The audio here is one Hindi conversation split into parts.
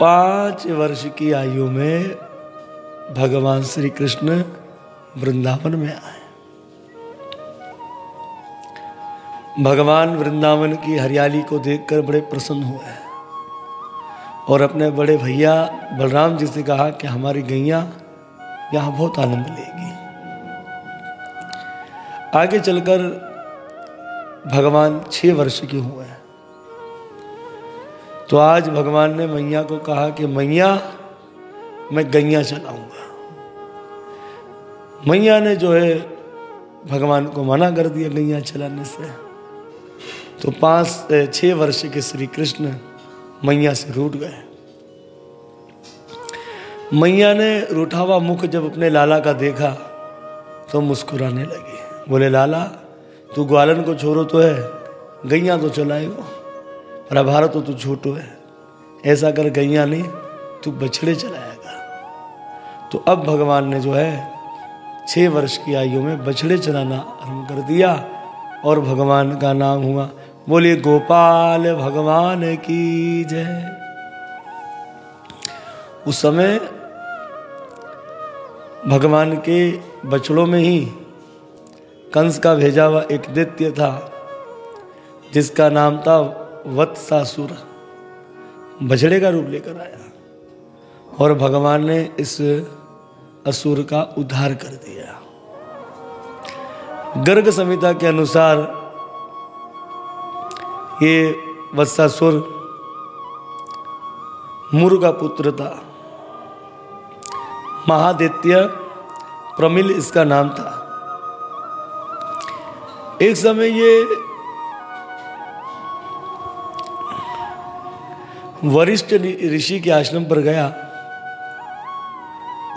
पाँच वर्ष की आयु में भगवान श्री कृष्ण वृंदावन में आए। भगवान वृंदावन की हरियाली को देखकर बड़े प्रसन्न हुए और अपने बड़े भैया बलराम जी से कहा कि हमारी गैया यहाँ बहुत आनंद लेगी। आगे चलकर भगवान छह वर्ष के हुए तो आज भगवान ने मैया को कहा कि मैया, मैं गैया चलाऊँगा मैया ने जो है भगवान को मना कर दिया गैया चलाने से। तो पाँच छह वर्ष के श्री कृष्ण मैया से रूठ गए। मैया ने रूठा हुआ मुख जब अपने लाला का देखा तो मुस्कुराने लगी। बोले, लाला, तू ग्वालन को छोड़ो तो है, गैया तो चलाएगा पर भारत तो तू छोटो है ऐसा कर गैया नहीं, तू बछड़े चलाएगा तो अब भगवान ने जो है, छह वर्ष की आयु में बछड़े चलाना आरंभ कर दिया और भगवान का नाम हुआ बोलिए गोपाल भगवान की जय। उस समय भगवान के बछड़ों में ही कंस का भेजा हुआ एक दैत्य था, जिसका नाम था वत्सासुर बछड़े का रूप लेकर आया और भगवान ने इस असुर का उद्धार कर दिया। गर्ग संहिता के अनुसार ये वत्सासुर मुर का पुत्र था। महादित्य प्रमिल इसका नाम था। एक समय ये वरिष्ठ ऋषि के आश्रम पर गया।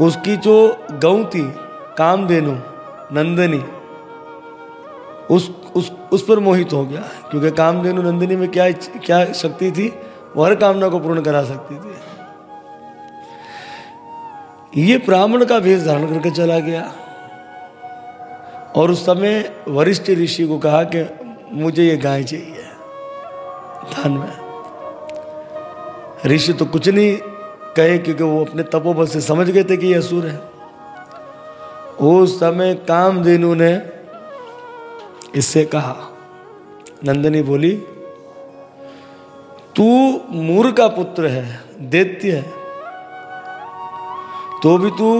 उसकी जो गौ थी, कामधेनु, नंदनी, उस उस उस पर मोहित हो गया। क्योंकि कामधेनु, नंदिनी में क्या क्या शक्ति थी, वो हर कामना को पूर्ण करा सकती थी। ये ब्राह्मण का भेष धारण करके चला गया। और उस समय वरिष्ठ ऋषि को कहा कि मुझे ये गाय चाहिए। धन में ऋषि तो कुछ नहीं कहे क्योंकि वो अपने तपोबल से समझ गए थे कि ये असुर है। उस समय कामधेनु ने इससे कहा, नंदनी बोली, तू मूर का पुत्र है, दैत्य है। तो भी तू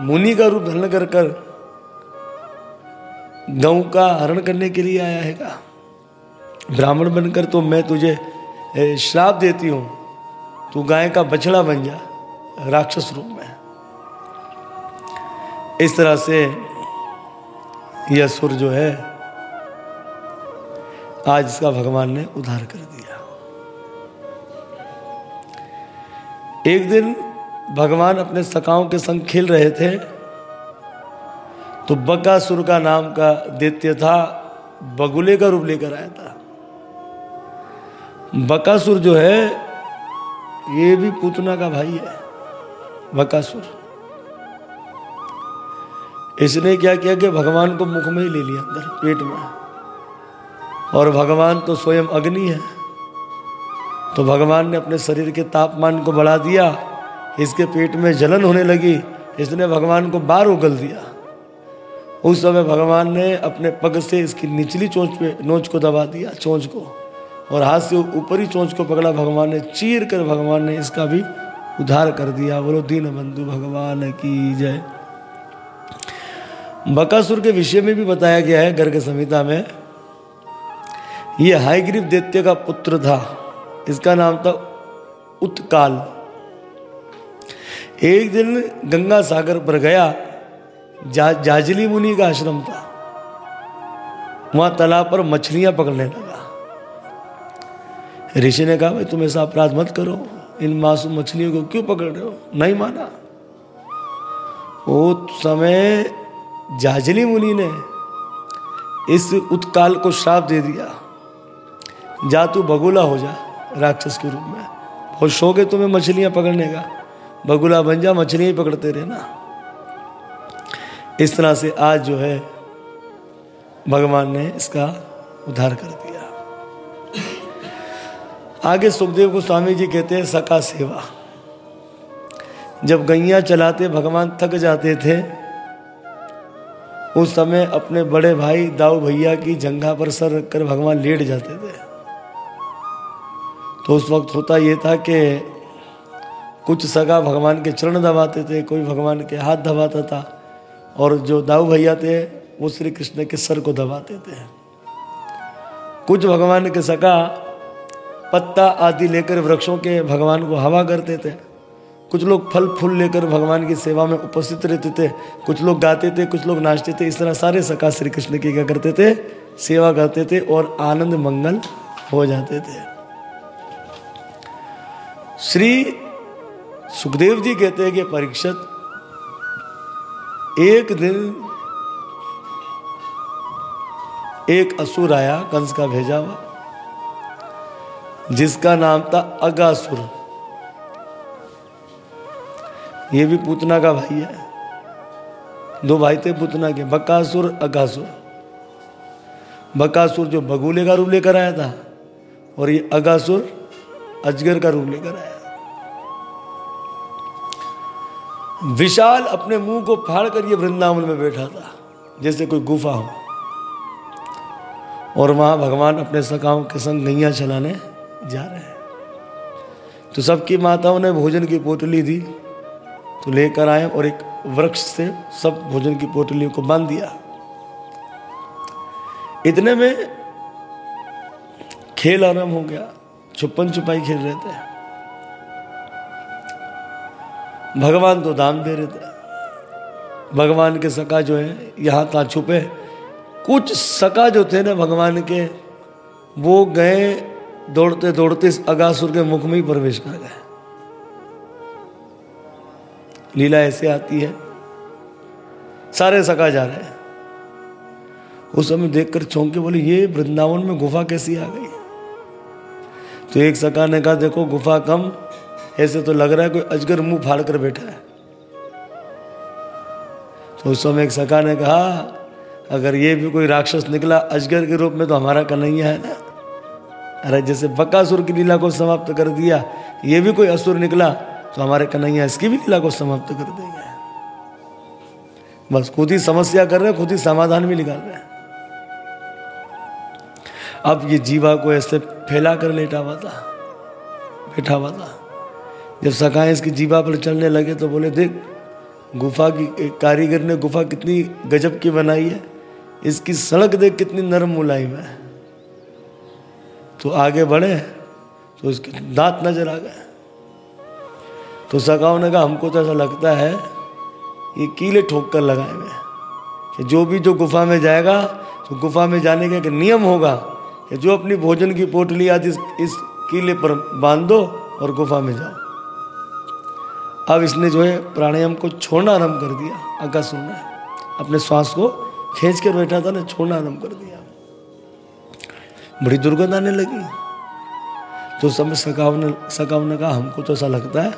मुनि का रूप धारण कर कर गौ का हरण करने के लिए आया है का ब्राह्मण बनकर तो मैं तुझे श्राप देती हूँ। तू गाय का बछड़ा बन जा, राक्षस रूप में। इस तरह से यह सुर जो है, आज इसका भगवान ने उद्धार कर दिया। एक दिन भगवान अपने सकाओं के संग खेल रहे थे तो बकासुर का नाम का दैत्य था, बगुले का रूप लेकर आया था। बकासुर जो है ये भी पूतना का भाई है बकासुर इसने क्या किया कि भगवान को मुख में ही ले लिया अंदर, पेट में। और भगवान तो स्वयं अग्नि है तो भगवान ने अपने शरीर के तापमान को बढ़ा दिया, इसके पेट में जलन होने लगी, इसने भगवान को बार उगल दिया। उस समय भगवान ने अपने पग से इसकी निचली चोंच पे, नोच को दबा दिया, चोंच को। और हाथ से ऊपरी चोंच को पकड़ा भगवान ने चीर कर भगवान ने इसका भी उद्धार कर दिया। बोलो दीन बंधु भगवान की जय। बकासुर के विषय में भी बताया गया है गर्ग संहिता में। यह हाईग्रीव दैत्य का पुत्र था। इसका नाम था उत्काल। एक दिन गंगा सागर पर गया। जा, जाजली मुनि का आश्रम था। वहाँ तालाब पर मछलियाँ पकड़ने लगा। ऋषि ने कहा, भाई, तुम ऐसा अपराध मत करो। इन मासूम मछलियों को क्यों पकड़ रहे हो? नहीं माना। वो समय जाजली मुनि ने इस उत्काल को श्राप दे दिया। जा तू बगुला हो जा राक्षस के रूप में। बहुत शौक है तुम्हें मछलियाँ पकड़ने का। बगुला बन जा, मछलियाँ ही पकड़ते रहना। इस तरह से आज जो है, भगवान ने इसका उद्धार कर दिया। आगे सुखदेव गोस्वामी जी कहते हैं, सका सेवा। जब गैया चलाते, भगवान थक जाते थे, उस समय अपने बड़े भाई दाऊ भैया की जंगा पर सर रखकर भगवान लेट जाते थे। तो उस वक्त होता ये था कि कुछ सगा भगवान के चरण दबाते थे, कोई भगवान के हाथ दबाता था, और जो दाऊ भैया थे, वो श्री कृष्ण के सर को दबाते थे। कुछ भगवान के सका पत्ता आदि लेकर वृक्षों के भगवान को हवा करते थे। कुछ लोग फल फूल लेकर भगवान की सेवा में उपस्थित रहते थे। कुछ लोग गाते थे, कुछ लोग नाचते थे। इस तरह सारे सका श्री कृष्ण की क्या करते थे? सेवा करते थे और आनंद मंगल हो जाते थे। श्री सुखदेव जी कहते हैं कि परीक्षित एक दिन एक असुर आया कंस का भेजा हुआ। जिसका नाम था अगासुर। ये भी पूतना का भाई है। दो भाई थे पूतना के, बकासुर, अगासुर। बकासुर जो बगुले का रूप लेकर आया था और ये अगासुर अजगर का रूप लेकर आया। विशाल अपने मुँह को फाड़ कर ये वृंदावन में बैठा था, जैसे कोई गुफा हो। और वहाँ भगवान अपने सकाओं के संग नैया चलाने जा रहे हैं। तो सबकी माताओं ने भोजन की पोटली दी। तो लेकर आए और एक वृक्ष से सब भोजन की पोटलियों को बाँध दिया। इतने में खेल आरंभ हो गया। छुपन छुपाई खेल रहे थे। भगवान तो दाम दे रहे थे। भगवान के सका जो है, यहाँ था छुपे। कुछ सका जो थे ना भगवान के, वो गए दौड़ते दौड़ते इस अगासुर के मुख में ही प्रवेश कर गए। लीला ऐसे आती है। सारे सका जा रहे हैं। उस समय देखकर चौंके बोले, ये वृंदावन में गुफा कैसी आ गई? तो एक सका ने कहा, देखो, गुफा कम, ऐसे तो लग रहा है कोई अजगर मुँह फाड़ कर बैठा है। तो उस समय एक सका ने कहा, अगर ये भी कोई राक्षस निकला अजगर के रूप में तो हमारा कन्हैया है ना? अरे जैसे बकासुर की लीला को समाप्त कर दिया, ये भी कोई असुर निकला तो हमारे कन्हैया इसकी भी लीला को समाप्त कर देंगे। बस खुद ही समस्या कर रहे खुद ही समाधान भी निकाल रहे अब ये जीवा को ऐसे फैला कर लेटा हुआ था, बैठा हुआ था। जब सकाए इसकी जीवा पर चलने लगे तो बोले, देख, गुफा की, कारीगर ने गुफा कितनी गजब की बनाई है, इसकी सड़क देख कितनी नरम मुलायम है। तो आगे बढ़े तो इसके दांत नज़र आ गए। तो सकाओं ने कहा हमको तो ऐसा लगता है ये कीले ठोक कर लगाए हुए कि जो भी जो गुफा में जाएगा तो गुफा में जाने का एक नियम होगा कि जो अपनी भोजन की पोटली आदि इस, इस कीले पर बाँध दो और गुफा में जाओ। अब इसने जो है प्राणायाम को छोड़ना आरंभ कर दिया अगा सुनना अपने श्वास को खींच कर बैठा था ना छोड़ना आरंभ कर दिया। बड़ी दुर्गंध आने लगी। तो समय सकाव ने सकाव ने कहा हमको तो ऐसा लगता है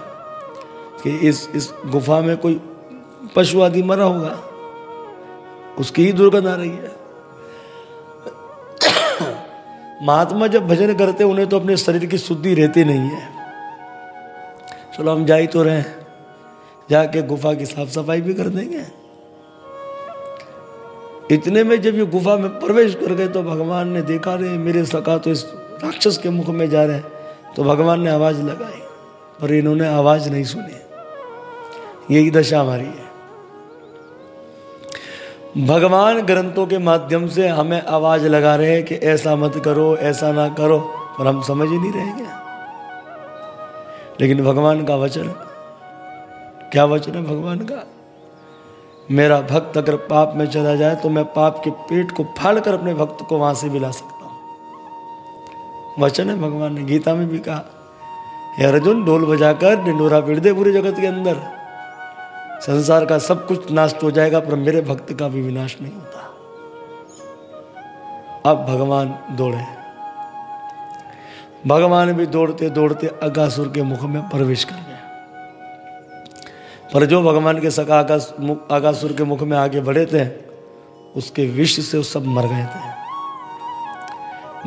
कि इस इस गुफा में कोई पशु आदि मरा होगा। उसकी ही दुर्गंध आ रही है। महात्मा जब भजन करते उन्हें तो अपने शरीर की शुद्धि रहती नहीं है। चलो हम जा ही तो रहे जाके गुफा की साफ़ सफ़ाई भी कर देंगे। इतने में जब ये गुफा में प्रवेश कर गए तो भगवान ने देखा रे मेरे सका तो इस राक्षस के मुख में जा रहे हैं। तो भगवान ने आवाज़ लगाई, पर इन्होंने आवाज़ नहीं सुनी। यही दशा हमारी है। भगवान ग्रंथों के माध्यम से हमें आवाज़ लगा रहे हैं कि ऐसा मत करो, ऐसा ना करो, पर हम समझ ही नहीं रहेंगे लेकिन भगवान का वचन, क्या वचन है भगवान का? मेरा भक्त अगर पाप में चला जाए तो मैं पाप के पेट को फाड़ कर अपने भक्त को वहाँ से मिला सकता हूँ। वचन है भगवान ने गीता में भी कहा, हे अर्जुन, ढोल बजाकर डिंडोरा पीड़ दे पूरे जगत के अंदर। संसार का सब कुछ नष्ट हो जाएगा, पर मेरे भक्त का भी विनाश नहीं होता। अब भगवान दौड़े। भगवान भी दौड़ते दौड़ते अगासुर के मुख में प्रवेश कर पर जो भगवान के सका आगासुर के मुख में आगे बढ़े थे, उसके विष से वो सब मर गए थे।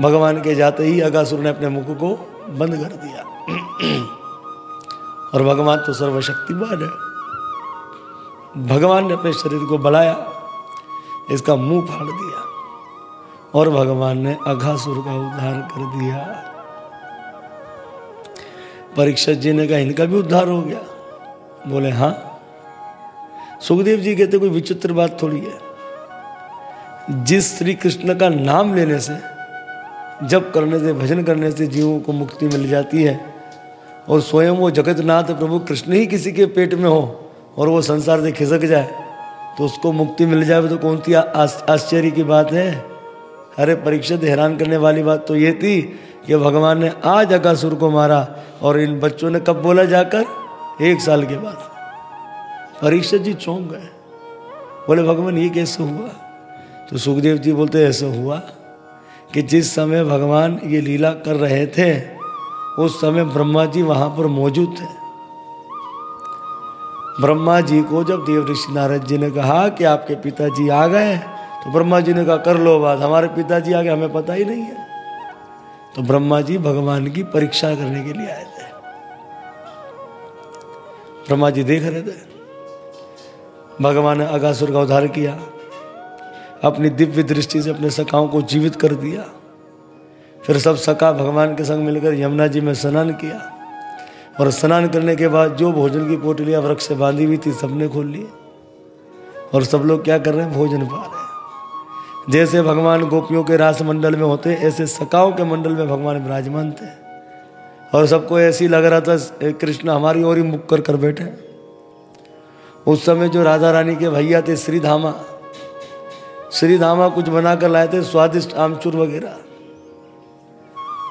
भगवान के जाते ही अगासुर ने अपने मुख को बंद कर दिया। और भगवान तो सर्वशक्तिमान है। भगवान ने अपने शरीर को बढ़ाया इसका मुँह फाड़ दिया, और भगवान ने अघासुर का उद्धार कर दिया। परीक्षित जी ने कहा, इनका भी उद्धार हो गया। बोले हाँ। सुखदेव जी कहते, कोई विचित्र बात थोड़ी है। जिस श्री कृष्ण का नाम लेने से जब करने से, भजन करने से जीवों को मुक्ति मिल जाती है, और स्वयं वो जगतनाथ प्रभु कृष्ण ही किसी के पेट में हो, और वो संसार से खिसक जाए तो उसको मुक्ति मिल जाए तो कौन सी आश्चर्य की बात है? अरे, परीक्षित हैरान करने वाली बात तो ये थी कि भगवान ने आज अकासुर को मारा, और इन बच्चों ने कब बोला जाकर? एक साल के बाद परीक्षित जी चौंक गए। बोले, भगवान, ये कैसे हुआ? तो सुखदेव जी बोलते, ऐसा हुआ कि जिस समय भगवान ये लीला कर रहे थे, उस समय ब्रह्मा जी वहाँ पर मौजूद थे। ब्रह्मा जी को जब देव ऋषि नारद जी ने कहा कि आपके पिताजी आ गए तो ब्रह्मा जी ने कहा, कर लो बात, हमारे पिताजी आ गए हमें पता ही नहीं है। तो ब्रह्मा जी भगवान की परीक्षा करने के लिए आए थे। ब्रह्मा जी देख रहे थे। भगवान ने अगासुर का उद्धार किया, अपनी दिव्य दृष्टि से अपने सखाओं को जीवित कर दिया। फिर सब सखा भगवान के संग मिलकर यमुना जी में स्नान किया और स्नान करने के बाद जो भोजन की पोटलियाँ वृक्ष से बांधी हुई थी, सबने खोल ली। और सब लोग क्या कर रहे हैं? भोजन पा रहे हैं। जैसे भगवान गोपियों के रास मंडल में होते ऐसे सकाओं के मंडल में भगवान विराजमान थे। और सबको ऐसी लग रहा था कृष्ण, हमारी ओर ही मुख कर कर बैठे उस समय जो राधा रानी के भैया थे श्री धामा श्री धामा कुछ बनाकर लाए थे, स्वादिष्ट आमचूर वगैरह।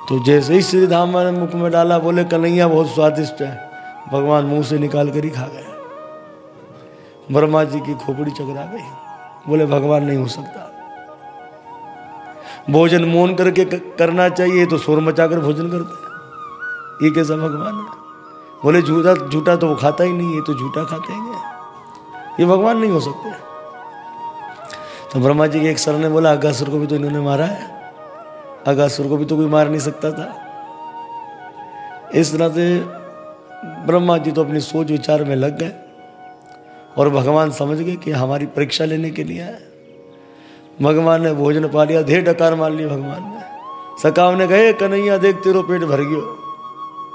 तो जैसे ही श्री धामा ने मुख में डाला, बोले, कन्हैया, बहुत स्वादिष्ट है। भगवान मुँह से निकाल कर ही खा गए। ब्रह्मा जी की खोपड़ी चकरा गई। बोले, भगवान, नहीं हो सकता। भोजन मौन करके करना चाहिए तो शोर मचाकर भोजन करते हैं। ये कैसा भगवान है? बोले, झूठा झूठा तो वो खाता ही नहीं है तो झूठा खाते हैं ये भगवान नहीं हो सकते। तो ब्रह्मा जी के एक सर ने बोला, अगासुर को भी तो इन्होंने मारा है। अगासुर को भी तो कोई मार नहीं सकता था। इस तरह से ब्रह्मा जी तो अपनी सोच विचार में लग गए और भगवान समझ गए कि हमारी परीक्षा लेने के लिए आए। भगवान ने भोजन पा लिया धे डकार मार लिया भगवान ने। सकाव ने कहे, कन्हैया, देख तेरो पेट भर गयो।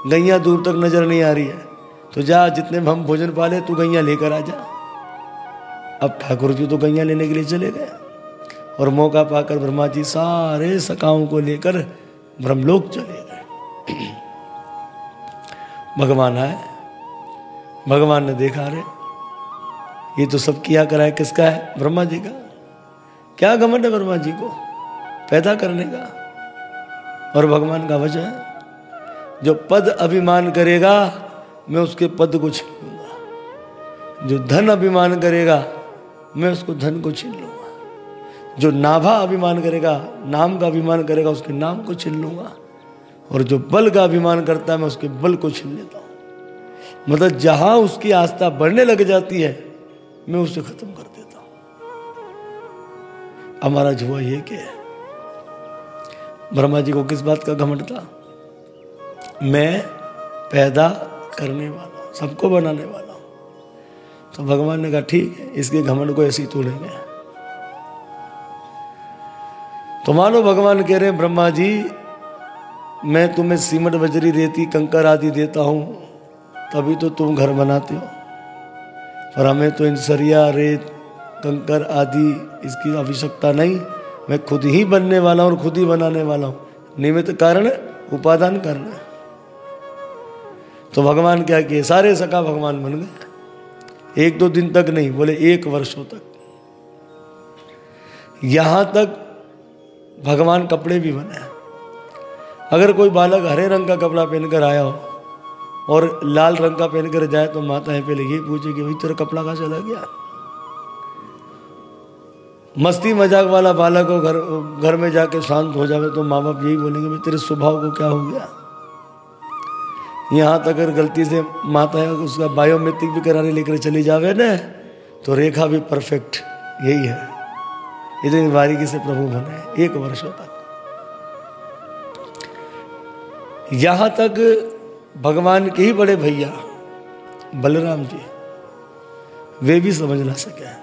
गैया दूर तक नज़र नहीं आ रही है। तो जा, जितने हम भोजन पाले, तू गैया लेकर आ जा। अब ठाकुर जी तो गैया लेने के लिए चले गए। और मौका पाकर ब्रह्मा जी सारे सकाओं को लेकर ब्रह्मलोक चले गए। भगवान आए। भगवान ने देखा रे ये तो सब किया करा है, किसका है? ब्रह्मा जी का। क्या घमंड है ब्रह्मा जी को? पैदा करने का। और भगवान का वजह है जो पद अभिमान करेगा, मैं उसके पद को छीन लूँगा। जो धन अभिमान करेगा, मैं उसको धन को छीन लूँगा। जो नाभा अभिमान करेगा, नाम का अभिमान करेगा, उसके नाम को छीन लूँगा। और जो बल का अभिमान करता है, मैं उसके बल को छीन लेता हूँ। मतलब जहाँ उसकी आस्था बढ़ने लग जाती है, मैं उसे खत्म कर देता हूँ। हमारा जुआ ये क्या है ब्रह्मा जी को किस बात का घमंड था? मैं पैदा करने वाला हूँ, सबको बनाने वाला हूँ। तो भगवान ने कहा, ठीक है, इसके घमंड को ऐसी तोड़ेंगे तो मानो भगवान कह रहे ब्रह्मा जी, मैं तुम्हें सीमट, बजरी, रेती, कंकर आदि देता हूँ, तभी तो तुम घर बनाते हो। पर हमें तो इन सरिया, रेत, कंकर आदि इसकी आवश्यकता नहीं। मैं खुद ही बनने वाला हूँ और खुद ही बनाने वाला हूँ। निमित्त कारण, उपादान करना तो भगवान क्या किए? सारे सका भगवान बन गए। एक दो दिन तक नहीं, बोले एक वर्षों तक। यहाँ तक भगवान कपड़े भी बने अगर कोई बालक हरे रंग का कपड़ा पहनकर आया हो और लाल रंग का पहनकर जाए तो माता है पहले ये पूछे कि भाई, तेरा कपड़ा कहाँ चला गया? मस्ती मज़ाक वाला बालक हो, घर घर में जाके शांत हो जावे तो माँ बाप यही बोलेंगे, भाई, तेरे स्वभाव को क्या हो गया? यहाँ तक अगर गलती से माता है, उसका बायोमेट्रिक भी कराने लेकर चली जावे ना तो रेखा भी परफेक्ट यही है। इतनी बारीकी से प्रभु बने, एक वर्षों तक। यहाँ तक भगवान के ही बड़े भैया बलराम जी, वे भी समझ ना सके।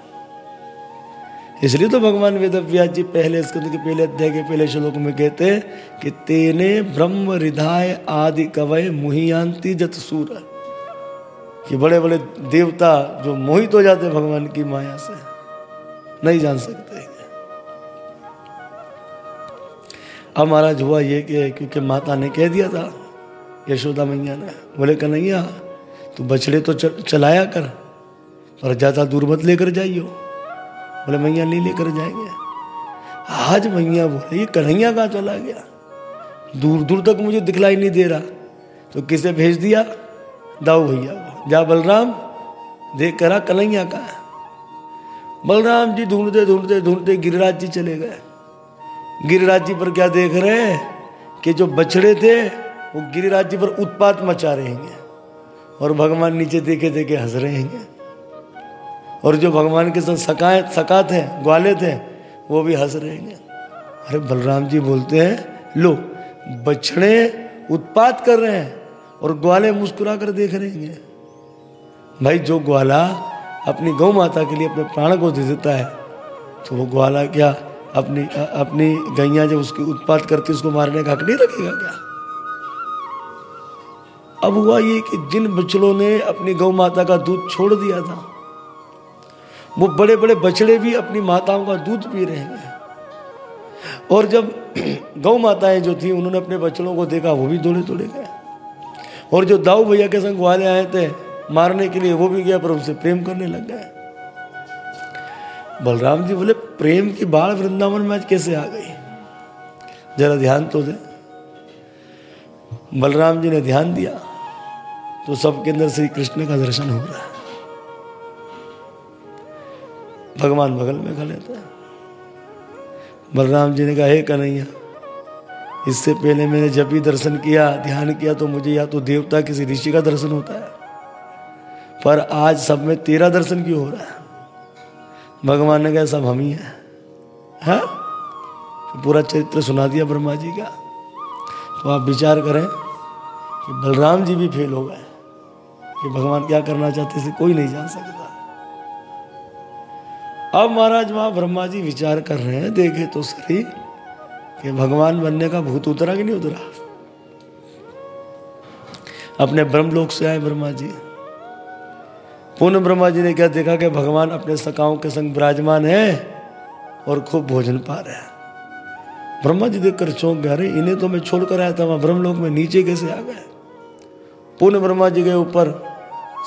इसलिए तो भगवान वेद व्यास जी पहले स्कंद के पहले अध्याय के पहले श्लोक में कहते हैं कि तेने ब्रह्म हृदय आदि कवय मुहियांति जत सूर। कि बड़े बड़े देवता जो मोहित हो जाते भगवान की माया से, नहीं जान सकते अब महाराज हुआ ये कि क्योंकि माता ने कह दिया था, यशोदा मैया ने, बोले, कन्हैया, तू बछड़े तो चलाया कर, पर ज़्यादा दूर मत लेकर जाइयो। बोले, मैया, नहीं लेकर जाएँगे? आज मैया बोले, ये कन्हैया कहाँ चला गया? दूर दूर तक मुझे दिखलाई नहीं दे रहा। तो किसे भेज दिया? दाऊ भैया, जा बलराम, देख, करा कन्हैया का बलराम जी, ढूंढते ढूंढते ढूंढते गिरिराज जी चले गए। गिरिराज जी पर क्या देख रहे हैं कि जो बछड़े थे, वो गिरिराज जी पर उत्पात मचा रहे हैं और भगवान नीचे देखे देखे हंस रहे हैं। और जो भगवान के साथ सकाए सका थे ग्वाले थे वो भी हंस रहे हैं अरे बलराम जी बोलते हैं, लो, बछड़े उत्पात कर रहे हैं और ग्वाले मुस्कुरा कर देख रहे हैं। भाई, जो ग्वाला अपनी गौ माता के लिए अपने प्राण को दे देता है तो वो ग्वाला क्या अपनी अपनी गैया जब उसकी उत्पात करती उसको मारने का हक नहीं रखेगा क्या? अब हुआ ये कि जिन बछड़ों ने अपनी गौ माता का दूध छोड़ दिया था वो बड़े बड़े बछड़े भी अपनी माताओं का दूध पी रहे हैं। और जब गौ माताएँ जो थी, उन्होंने अपने बछड़ों को देखा, वो भी दौड़े दौड़े गए। और जो दाऊ भैया के संग वाले आए थे, मारने के लिए, वो भी गया, पर उनसे प्रेम करने लग गए। बलराम जी बोले, प्रेम की बाढ़ वृंदावन में आज कैसे आ गई? जरा ध्यान तो दे। बलराम जी ने ध्यान दिया तो सबके अंदर श्री कृष्ण का दर्शन हो रहा है। भगवान बगल में खड़े थे। बलराम जी ने कहा, हे कन्हैया, इससे पहले मैंने जब भी दर्शन किया, ध्यान किया तो मुझे या तो देवता किसी ऋषि का दर्शन होता है। पर आज सब में तेरा दर्शन क्यों हो रहा है? भगवान ने कहा, सब हम ही हैं। है? तो पूरा चरित्र सुना दिया ब्रह्मा जी का। तो आप विचार करें कि बलराम जी भी फेल हो गए कि भगवान क्या करना चाहते थे, कोई नहीं जान सकता। अब महाराज वहाँ ब्रह्मा जी विचार कर रहे हैं, देखे तो सही कि भगवान बनने का भूत उतरा कि नहीं उतरा? अपने ब्रह्मलोक से आए ब्रह्मा जी। पुण्य ब्रह्मा जी ने क्या देखा कि भगवान अपने सकाओं के संग विराजमान है और खूब भोजन पा रहे हैं। ब्रह्मा जी देखकर चौंक गए, अरे, इन्हें तो मैं छोड़कर आया था, वहाँ ब्रह्मलोक में नीचे कैसे आ गए? पुण्य ब्रह्मा जी के ऊपर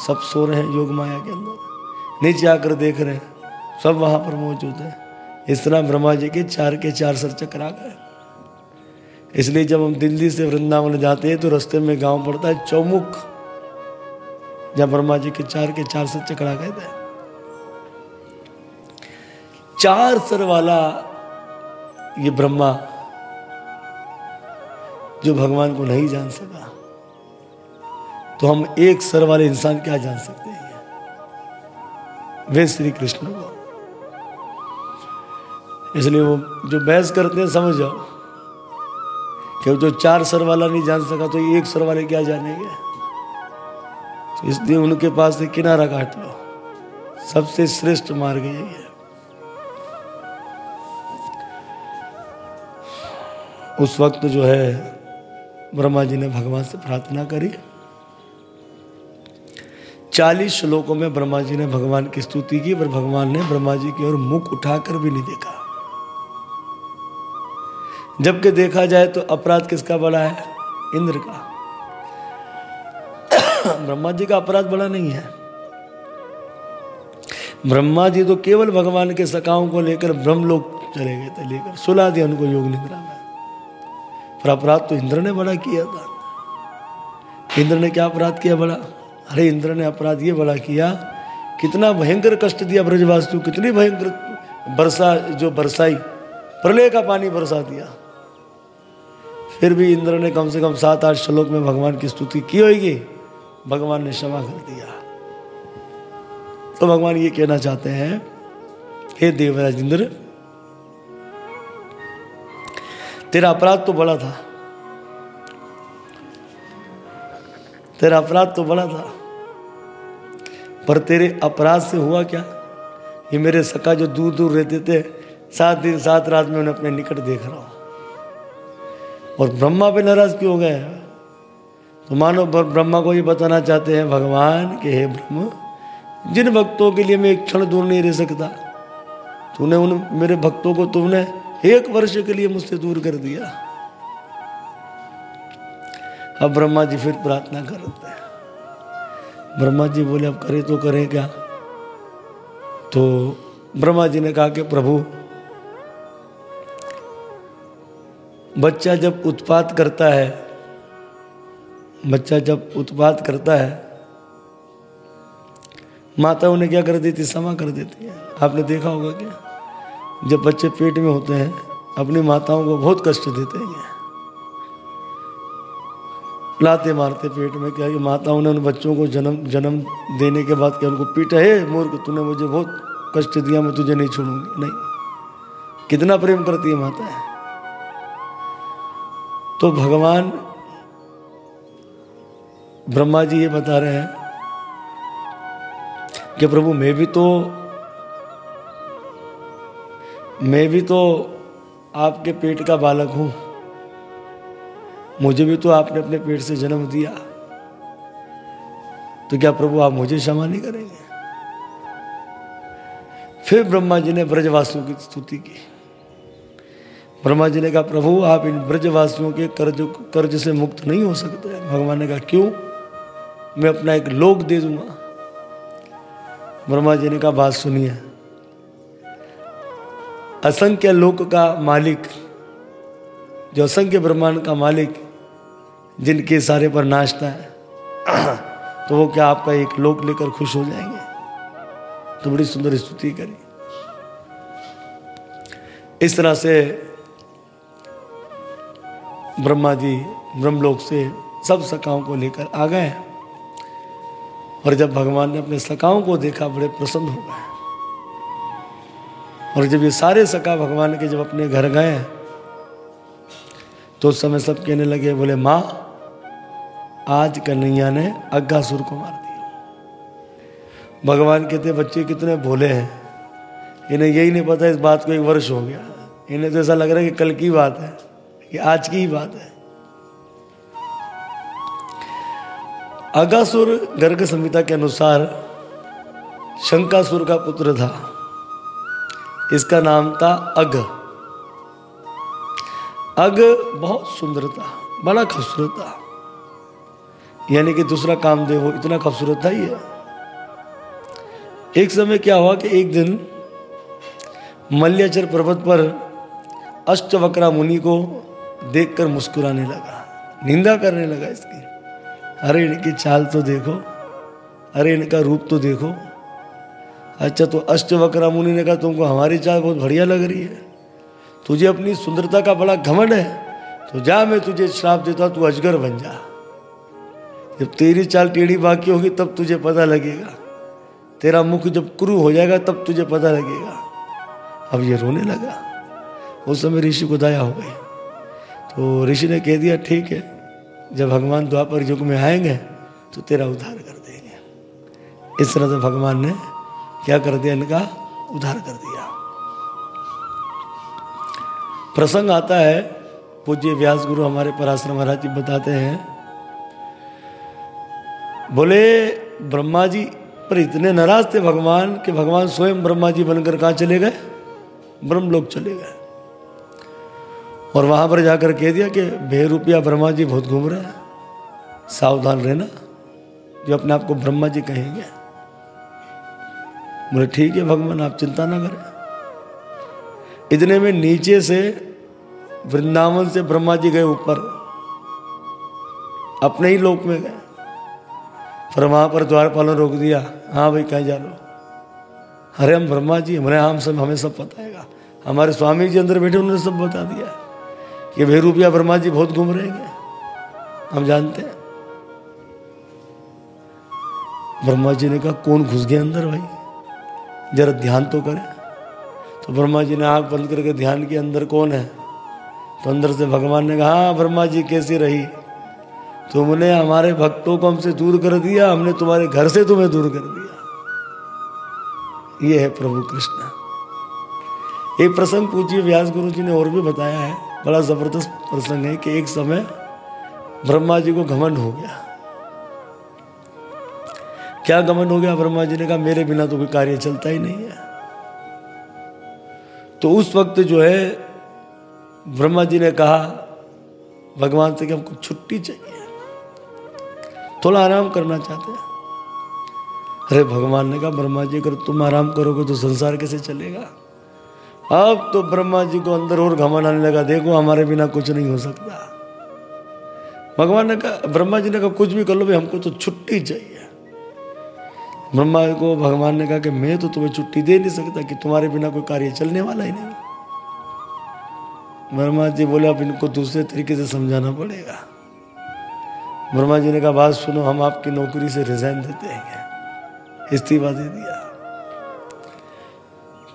सब सो रहे हैं योग माया के अंदर। नीचे आकर देख रहे हैं सब वहाँ पर मौजूद है। इस तरह ब्रह्मा जी के चार के चार सर चक्र गए। इसलिए जब हम दिल्ली से वृंदावन जाते हैं तो रास्ते में गाँव पड़ता है चौमुख। जहाँ ब्रह्मा जी के चार के चार सर चक्र गए थे। चार सर वाला ये ब्रह्मा, जो भगवान को नहीं जान सका तो हम एक सर वाले इंसान क्या जान सकते हैं? वे श्री कृष्ण को। इसलिए वो जो बहस करते हैं, समझ जाओ। कि जो चार सर वाला नहीं जान सका तो एक सर वाले क्या जानेंगे? तो इसलिए उनके पास से किनारा काट लो। सबसे श्रेष्ठ मार्ग यही है। उस वक्त जो है, ब्रह्मा जी ने भगवान से प्रार्थना करी। चालीस श्लोकों में ब्रह्मा जी ने भगवान की स्तुति की, पर भगवान ने ब्रह्मा जी की ओर मुख उठाकर भी नहीं देखा। जबकि देखा जाए तो अपराध किसका बड़ा है? इंद्र का। ब्रह्मा जी का अपराध बड़ा नहीं है। ब्रह्मा जी तो केवल भगवान के सकाओं को लेकर ब्रह्म लोग चले गए थे, लेकर सुला दिया, उनको योग निद्रा में। पर अपराध तो इंद्र ने बड़ा किया था। इंद्र ने क्या अपराध किया बड़ा? अरे, इंद्र ने अपराध ये बड़ा किया, कितना भयंकर कष्ट दिया ब्रजवास्तु कितनी भयंकर बरसा जो बरसाई, प्रलय का पानी बरसा दिया। फिर भी इंद्र ने कम से कम सात आठ श्लोक में भगवान की स्तुति की होगी। भगवान ने क्षमा कर दिया। तो भगवान ये कहना चाहते हैं, हे देवराज इंद्र, तेरा अपराध तो बड़ा था। तेरा अपराध तो बड़ा था। पर तेरे अपराध से हुआ क्या? ये मेरे सका जो दूर दूर रहते थे, सात दिन सात रात में उन्हें अपने निकट देख रहा हूँ। और ब्रह्मा पे नाराज़ क्यों हो गए? तो मानो ब्रह्मा को ये बताना चाहते हैं, भगवान, के हे ब्रह्म, जिन भक्तों के लिए मैं एक क्षण दूर नहीं रह सकता, तूने उन मेरे भक्तों को तुमने एक वर्ष के लिए मुझसे दूर कर दिया। अब ब्रह्मा जी फिर प्रार्थना करते हैं। ब्रह्मा जी बोले, अब करे तो करें क्या? तो ब्रह्मा जी ने कहा कि, प्रभु बच्चा जब उत्पात करता है, बच्चा जब उत्पात करता है माता उन्हें क्या कर देती? समा कर देती है। आपने देखा होगा क्या? जब बच्चे पेट में होते हैं, अपनी माताओं को बहुत कष्ट देते हैं। लाते मारते पेट में, क्या कि माताओं ने उन बच्चों को जन्म जन्म देने के बाद क्या उनको पीटा? है मूर्ख, तूने मुझे बहुत कष्ट दिया, मैं तुझे नहीं छोड़ूँगी नहीं। कितना प्रेम करती है माता है तो भगवान ब्रह्मा जी ये बता रहे हैं कि प्रभु, मैं भी तो मैं भी तो आपके पेट का बालक हूँ। मुझे भी तो आपने अपने पेट से जन्म दिया। तो क्या प्रभु आप मुझे क्षमा नहीं करेंगे? फिर ब्रह्मा जी ने ब्रजवासियों की स्तुति की। ब्रह्मा जी ने कहा, प्रभु, आप इन ब्रजवासियों के कर्ज कर्ज से मुक्त नहीं हो सकते। भगवान ने कहा, क्यों? मैं अपना एक लोक दे दूँगा। ब्रह्मा जी ने कहा, बात सुनिए। असंख्य लोक का मालिक, जो असंख्य ब्रह्मांड का मालिक, जिनके सारे पर नाचता है तो वो क्या आपका एक लोक लेकर खुश हो जाएँगे? तो बड़ी सुंदर स्तुति करी। इस तरह से ब्रह्मा जी ब्रह्मलोक से सब सकाओं को लेकर आ गए और जब भगवान ने अपने सकाओं को देखा, बड़े प्रसन्न हो गए। और जब ये सारे सका भगवान के जब अपने घर गए तो उस समय सब कहने लगे, बोले, माँ, आज कन्हैया ने अग्गासुर को मार दिया। भगवान कहते, बच्चे कितने भोले हैं। इन्हें यही नहीं पता, इस बात को एक वर्ष हो गया। इन्हें तो ऐसा लग रहा है कि कल की बात है। कि आज की ही बात है। अगासुर गर्ग संहिता के अनुसार शंकासुर का पुत्र था। इसका नाम था अग। अग बहुत सुंदर था, बड़ा खूबसूरत था। यानी कि दूसरा काम देखो इतना खूबसूरत था ये। एक समय क्या हुआ कि एक दिन मल्याचर पर्वत पर अष्टवक्रा मुनि को देखकर मुस्कुराने लगा। निंदा करने लगा इसकी। अरे, इनकी चाल तो देखो। अरे, इनका रूप तो देखो। अच्छा तो अष्टवक्रा मुनि ने कहा, तुमको हमारी चाल बहुत बढ़िया लग रही है। तुझे अपनी सुंदरता का बड़ा घमंड है। तो जा, मैं तुझे श्राप देता तू अजगर बन जा। जब तेरी चाल टेढ़ी बाकी होगी, तब तुझे पता लगेगा। तेरा मुख जब क्रू हो जाएगा, तब तुझे पता लगेगा। अब ये रोने लगा। उस समय ऋषि को दया हो गई। तो ऋषि ने कह दिया, ठीक है, जब भगवान द्वापर युग में आएँगे तो तेरा उद्धार कर देंगे. इस तरह से भगवान ने क्या कर दिया? इनका उद्धार कर दिया। प्रसंग आता है, पूज्य व्यास गुरु हमारे पराश्रम महाराज जी बताते हैं। बोले, ब्रह्मा जी, पर इतने नाराज़ थे भगवान कि भगवान स्वयं ब्रह्मा जी बनकर कहा चले गए? ब्रह्म लोग चले गए। और वहाँ पर जाकर कह दिया कि बेरूपिया ब्रह्मा जी बहुत घूम रहे हैं। सावधान रहना, जो अपने आप को ब्रह्मा जी कहेंगे। बोले, ठीक है भगवान, आप चिंता ना करें। इतने में नीचे से वृंदावन से ब्रह्मा जी गए ऊपर। अपने ही लोक में गए। फिर वहाँ पर द्वारपाल रोक दिया हाँ भाई, कहीं जा लो। अरे हम ब्रह्मा जी हमारे हम सब, हमें सब बताएगा। हमारे स्वामी जी अंदर बैठे, उन्होंने सब बता दिया। कि वे रुपया ब्रह्मा जी बहुत घूम रहे हैं। हम जानते हैं। ब्रह्मा जी ने कहा, कौन घुस गया अंदर भाई? जरा ध्यान तो करें। तो ब्रह्मा जी ने आँख बंद करके ध्यान के अंदर कौन है? तो अंदर से भगवान ने कहा हाँ ब्रह्मा जी कैसी रही? तुमने हमारे भक्तों को हमसे दूर कर दिया, हमने तुम्हारे घर से तुम्हें दूर कर दिया। ये है प्रभु कृष्ण। एक प्रसंग पूछिए व्यास गुरु जी ने और भी बताया है। बड़ा ज़बरदस्त प्रसंग है कि एक समय ब्रह्मा जी को घमंड हो गया। क्या घमंड हो गया? ब्रह्मा जी ने कहा, मेरे बिना तो कोई कार्य चलता ही नहीं है। तो उस वक्त जो है, ब्रह्मा जी ने कहा, भगवान से कि हमको छुट्टी चाहिए। थोड़ा आराम करना चाहते हैं। अरे भगवान ने कहा, ब्रह्मा जी, अगर तुम आराम करोगे तो संसार कैसे चलेगा? अब तो ब्रह्मा जी को अंदर और घमन आने लगा, देखो हमारे बिना कुछ नहीं हो सकता। भगवान ने कहा, ब्रह्मा जी ने कहा, कुछ भी कर लो भाई, हमको तो छुट्टी चाहिए। ब्रह्मा को, भगवान ने कहा कि मैं तो तुम्हें छुट्टी दे नहीं सकता कि तुम्हारे बिना कोई कार्य चलने वाला ही नहीं। ब्रह्मा जी बोले, अब इनको दूसरे तरीके से समझाना पड़ेगा। ब्रह्मा जी ने कहा, बात सुनो, हम आपकी नौकरी से रिजाइन देते हैं। इस्तीफा दे दिया।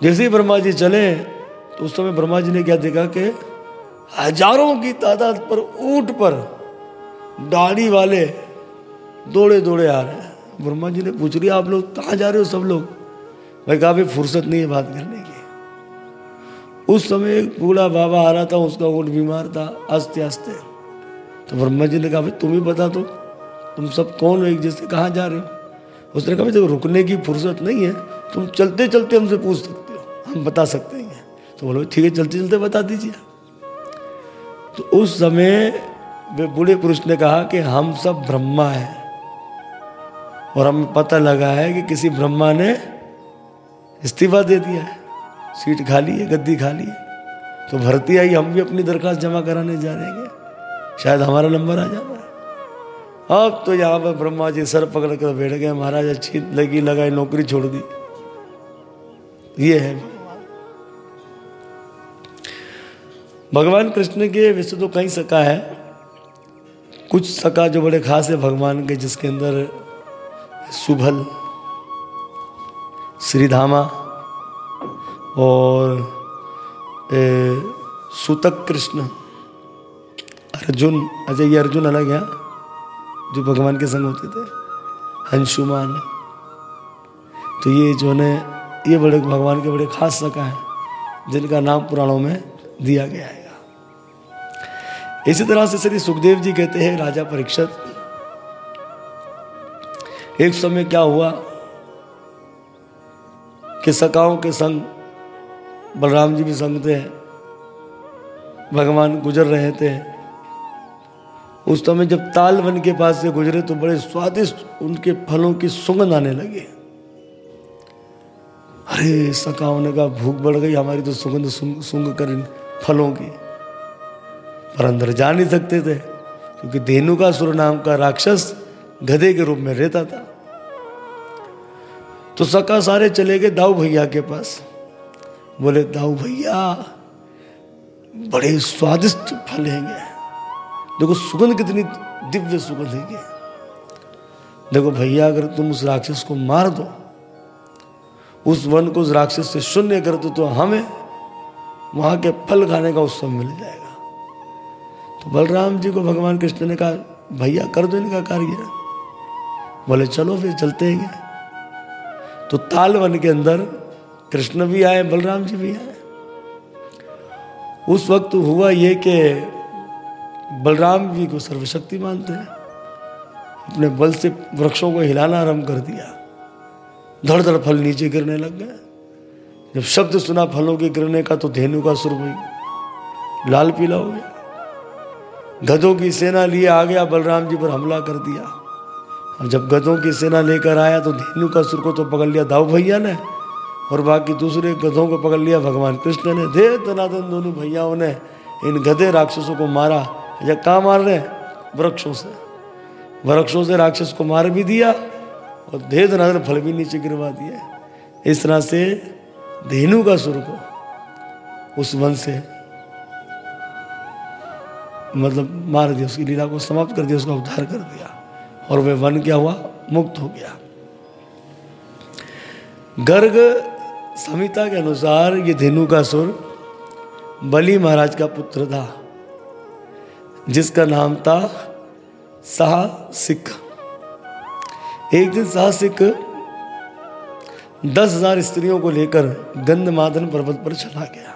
जैसे ही ब्रह्मा जी चले तो उस समय ब्रह्मा जी ने क्या देखा कि हज़ारों की तादाद पर ऊँट पर दाढ़ी वाले दौड़े दौड़े आ रहे हैं। ब्रह्मा जी ने पूछ लिया, आप लोग कहाँ जा रहे हो सब लोग? भाई काफ़ी फुर्सत नहीं है बात करने की। उस समय एक बूढ़ा बाबा आ रहा था, उसका ऊँट बीमार था आस्ते आस्ते तो ब्रह्मा जी ने कहा भाई तुम ही बता दो, तुम सब कौन हो, एक जैसे कहाँ जा रहे हो? उसने कहा देखो रुकने की फुर्सत नहीं है, तुम चलते चलते हमसे पूछ सकते हम बता सकते हैं। तो बोलो, ठीक है, चलते चलते बता दीजिए। तो उस समय वे बूढ़े पुरुष ने कहा कि हम सब ब्रह्मा हैं। और हमें पता लगा है कि किसी ब्रह्मा ने इस्तीफा दे दिया है। सीट खाली है, गद्दी खाली है। तो भर्ती आई, हम भी अपनी दरखास्त जमा कराने जा रहे हैं। शायद हमारा नंबर आ जाता है। अब तो यहाँ पर ब्रह्मा जी सर पकड़ कर बैठ गए। महाराज, अच्छी लगी, लगाई, नौकरी छोड़ दी। ये है। भगवान कृष्ण के वैसे तो कई सका है। कुछ सका जो बड़े खास है भगवान के जिसके अंदर सुभल श्रीधामा और ए, सुतक कृष्ण अर्जुन अच्छा ये अर्जुन अलग है जो भगवान के संग होते थे हंसुमान। तो ये जो है ये बड़े भगवान के बड़े खास सका हैं जिनका नाम पुराणों में दिया गया है। इसी तरह से श्री सुखदेव जी कहते हैं, राजा परीक्षित, एक समय क्या हुआ कि सकाओं के संग, बलराम जी भी संग थे, भगवान गुजर रहे थे। उस समय जब ताल वन के पास से गुजरे तो बड़े स्वादिष्ट उनके फलों की सुगंध आने लगे। अरे सकाओं ने कहा, भूख बढ़ गई, हमारी तो सुगंध सुंग कर इन फलों की। पर अंदर जा नहीं सकते थे, क्योंकि धेनु का सुर नाम का राक्षस गधे के रूप में रहता था। तो सका सारे चले गए दाऊ भैया के पास। बोले, दाऊ भैया, बड़े स्वादिष्ट फल हैंगे देखो, सुगंध कितनी दिव्य सुगंध है देखो भैया, अगर तुम उस राक्षस को मार दो, उस वन को उस राक्षस से शून्य कर दो तो हमें वहाँ के फल खाने का उत्सव मिल जाएगा। तो बलराम जी को भगवान कृष्ण ने कहा, भैया, कर दो इनका कार्य बोले, चलो फिर चलते हैं तो ताल वन के अंदर कृष्ण भी आए, बलराम जी भी आए। उस वक्त हुआ ये कि बलराम जी को सर्वशक्ति मानते हैं। अपने बल से वृक्षों को हिलाना आरंभ कर दिया। धड़ धड़ फल नीचे गिरने लग गए। जब शब्द सुना फलों के गिरने का तो धेनु का सुर भाई लाल पीला हो गया। गधों की सेना लिए आ गया, बलराम जी पर हमला कर दिया। और जब गधों की सेना लेकर आया तो धेनु का सुर को तो पकड़ लिया दाऊ भैया ने और बाकी दूसरे गधों को पकड़ लिया भगवान कृष्ण ने। दे दनादन दोनों भैयाओं ने इन गधे राक्षसों को मारा। या कहा मार रहे वृक्षों से। वृक्षों से राक्षस को मार भी दिया और दे दनादन फल भी नीचे गिरवा दिया इस तरह से धेनु का सुर को उस वन से मतलब मार दिया, उसकी लीला को समाप्त कर दिया, उसका उद्धार कर दिया और वह वन क्या हुआ? मुक्त हो गया। गर्ग संहिता के अनुसार ये धेनु का सुर बलि महाराज का पुत्र था, जिसका नाम था साहसिक एक दिन साहसिक दस हज़ार स्त्रियों को लेकर गंधमादन पर्वत पर चला गया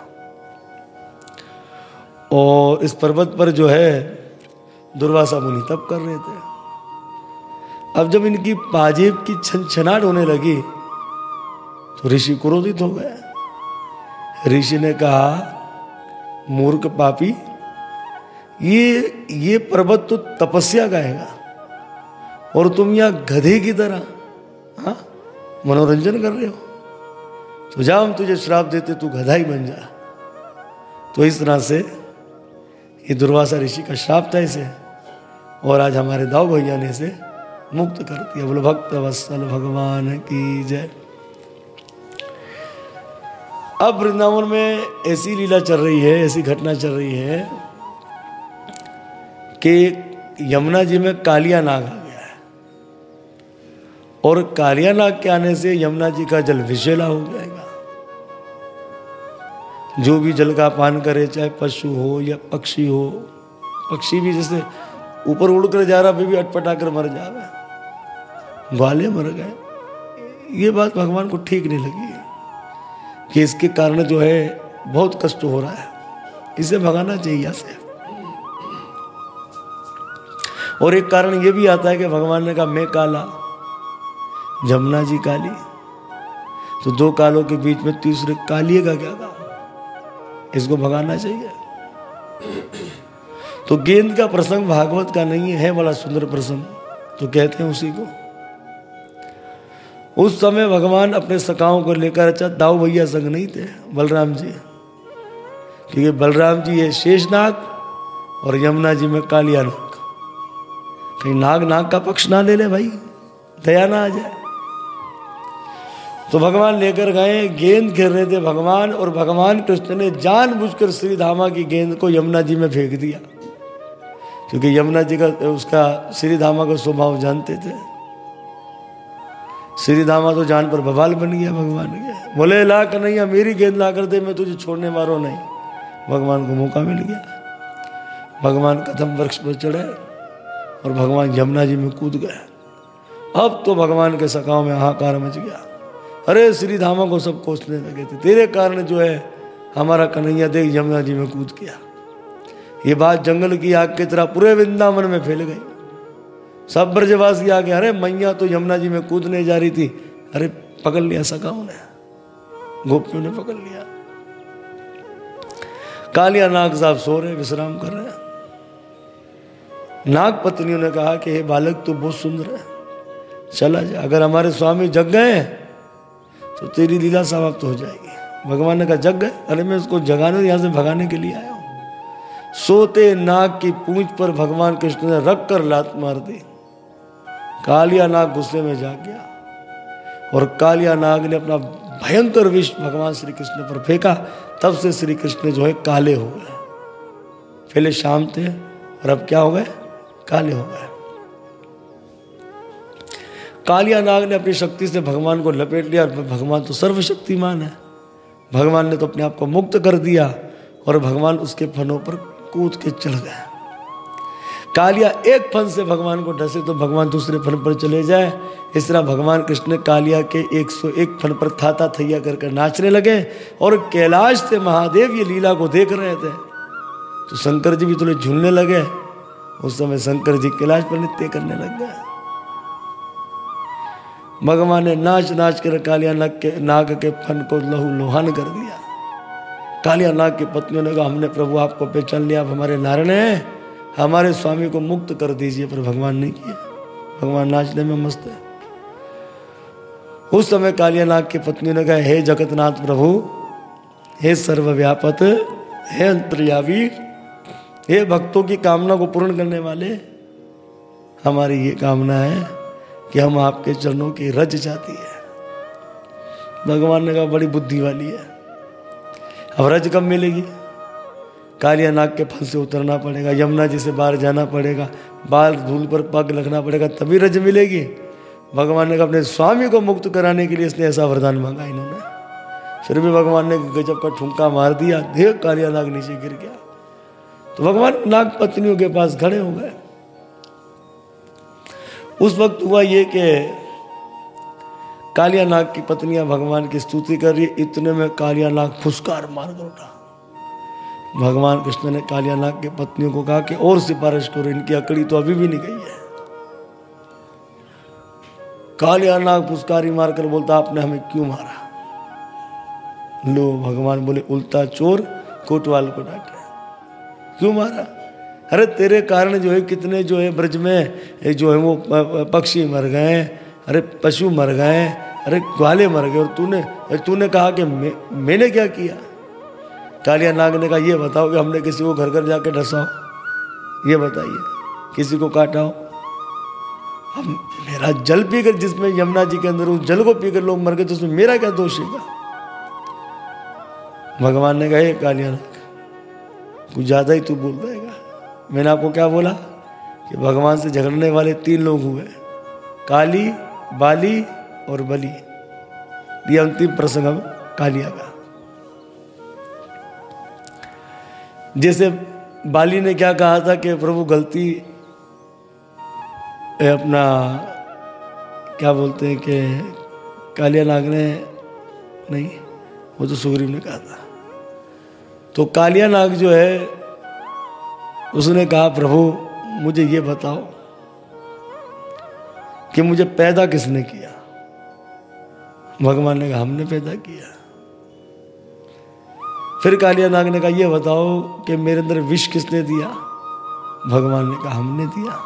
और इस पर्वत पर जो है, दुर्वासा मुनि तप कर रहे थे अब जब इनकी पाजेब की छनछनाट होने लगी तो ऋषि क्रोधित हो गए ऋषि ने कहा, मूर्ख पापी, ये ये पर्वत तो तपस्या गाएगा और तुम यहाँ गधे की तरह, हा? मनोरंजन कर रहे हो। तो जा हम तुझे श्राप देते, तू गधा ही बन जा। तो इस तरह से ये दुर्वासा ऋषि का श्राप था इसे और आज हमारे दाऊ भैया ने इसे मुक्त कर दिया। बोलो, भक्त वत्सल भगवान की जय। अब वृंदावन में ऐसी लीला चल रही है, ऐसी घटना चल रही है कि यमुना जी में कालिया नाग आ और कालिया नाग के आने से यमुना जी का जल विषेला हो जाएगा। जो भी जल का पान करे, चाहे पशु हो या पक्षी हो, पक्षी भी जैसे ऊपर उड़कर जा रहा भी अटपटा कर मर जा रहा वाले मर गए। ये बात भगवान को ठीक नहीं लगी कि इसके कारण जो है बहुत कष्ट हो रहा है। इसे भगाना चाहिए से। और एक कारण ये भी आता है कि भगवान ने कहा, मैं काला जमुना जी काली। तो दो कालों के बीच में तीसरे कालिए का क्या काम? इसको भगाना चाहिए। तो गेंद का प्रसंग भागवत का नहीं है बड़ा सुंदर प्रसंग। तो कहते हैं उसी को। उस समय भगवान अपने सकाओं को लेकर अच्छा दाऊ भैया संग नहीं थे, बलराम जी। क्योंकि बलराम जी है शेषनाग और यमुना जी में कालिया नाग। कहीं नाग नाग का पक्ष ना ले ले भाई, दया ना आ जाए। तो भगवान लेकर गए, गेंद खेल रहे थे भगवान और भगवान कृष्ण ने जानबूझकर श्री धामा की गेंद को यमुना जी में फेंक दिया। क्योंकि यमुना जी का, उसका, श्री धामा का स्वभाव जानते थे। श्री धामा तो जान पर बवाल बन गया भगवान के। बोले, ला कन्हैया मेरी गेंद ला कर दे, मैं तुझे छोड़ने वालों नहीं। भगवान को मौका मिल गया। भगवान कदम वृक्ष पर चढ़े और भगवान यमुना जी में कूद गए। अब तो भगवान के सकाओं में हाहाकार मच गया। अरे श्री धामा को सब कोसने लगे थे। तेरे कारण जो है, हमारा कन्हैया देख यमुना जी में कूद गया। ये बात जंगल की आग की तरह पूरे वृंदावन में फैल गई। सब ब्रजवासी आ गए अरे मैया तो यमुना जी में कूदने जा रही थी। अरे पकड़ लिया सका ने। गोपियों ने पकड़ लिया। कालिया नाग साहब सो रहे, विश्राम कर रहे हैं। नाग पत्नियों ने कहा कि, हे बालक, तू बहुत सुंदर है। चला जा। अगर हमारे स्वामी जग गए तो तेरी लीला समाप्त हो जाएगी। भगवान ने कहा, जग गए? अरे मैं उसको जगाने, यहाँ से भगाने के लिए आया हूँ। सोते नाग की पूंछ पर भगवान कृष्ण ने रख कर लात मार दी। कालिया नाग गुस्से में जाग गया और कालिया नाग ने अपना भयंकर विष भगवान श्री कृष्ण पर फेंका। तब से श्री कृष्ण जो है काले हो गए। पहले शाम थे और अब क्या हो गए? काले हो गए। कालिया नाग ने अपनी शक्ति से भगवान को लपेट लिया और भगवान तो सर्वशक्तिमान है। भगवान ने तो अपने आप को मुक्त कर दिया और भगवान उसके फनों पर कूद के चढ़ गए। कालिया एक फन से भगवान को ढसे तो भगवान दूसरे फन पर चले जाए। इस तरह भगवान कृष्ण कालिया के 101 फन पर थाता थैया कर कर नाचने लगे और कैलाश से महादेव ये लीला को देख रहे थे। तो शंकर जी भी थोड़े झूलने लगे। उस समय शंकर जी कैलाश पर नृत्य करने लग गए। भगवान ने नाच नाच कर कालिया नाग के नाग के फन को लहू लोहान कर दिया। कालिया नाग की पत्नियों ने कहा, हमने प्रभु आपको पहचान लिया, आप हमारे नारायण हैं। हमारे स्वामी को मुक्त कर दीजिए, पर भगवान ने किया। भगवान नाचने में मस्त है। उस समय कालिया नाग की पत्नी ने कहा, हे जगतनाथ प्रभु, हे सर्वव्यापत, हे अंतर्यावी हे भक्तों की कामना को पूर्ण करने वाले, हमारी ये कामना है कि हम आपके चरणों की रज जाती है। भगवान ने कहा, बड़ी बुद्धि वाली है। अब रज कब मिलेगी? कालिया नाग के फल से उतरना पड़ेगा, यमुना जी से बाहर जाना पड़ेगा, बाल धूल पर पग लगना पड़ेगा, तभी रज मिलेगी। भगवान ने कहा, अपने स्वामी को मुक्त कराने के लिए इसने ऐसा वरदान मांगा इन्होंने। फिर भी भगवान ने गजब का ठुमका मार दिया, देख कालिया नाग नीचे गिर गया। तो भगवान नाग पत्नियों के पास खड़े हो गए। उस वक्त हुआ ये कि कालिया नाग की पत्नियाँ भगवान की स्तुति कर रही, इतने में कालिया नाग फुसकार मार कर उठा। भगवान कृष्ण ने कालिया नाग की पत्नियों को कहा कि और सिफारिश करो, इनकी अकड़ी तो अभी भी नहीं गई है। कालिया नाग फुसकारी मारकर बोलता, आपने हमें क्यों मारा? लो, भगवान बोले, उल्टा चोर कोटवाल को डांटे। क्यों मारा? अरे तेरे कारण जो है कितने जो है ब्रज में जो है वो पक्षी मर गए अरे पशु मर गए अरे ग्वाले मर गए और तूने तूने कहा कि मैं, मैंने क्या किया? कालिया नाग ने कहा ये बताओ कि हमने किसी को घर घर जाके डसाओ ये बताइए किसी को काटा हो हम मेरा जल पीकर जिसमें यमुना जी के अंदर उस जल को पीकर लोग मर गए तो उसमें मेरा क्या दोष है भगवान ने कहा कालिया नाग कुछ ज़्यादा ही तू बोल देगा मैंने आपको क्या बोला? कि भगवान से झगड़ने वाले तीन लोग हुए। काली, बाली और बली। ये अंतिम प्रसंग हम कालिया का। जैसे बाली ने क्या कहा था कि प्रभु गलती अपना, क्या बोलते हैं कि कालिया नाग ने नहीं, वो तो सुग्रीव ने कहा था। तो कालिया नाग जो है उसने कहा, प्रभु, मुझे ये बताओ कि मुझे पैदा किसने किया? भगवान ने कहा, हमने पैदा किया। फिर कालिया नाग ने कहा यह बताओ कि मेरे अंदर विष किसने दिया? भगवान ने कहा, हमने दिया।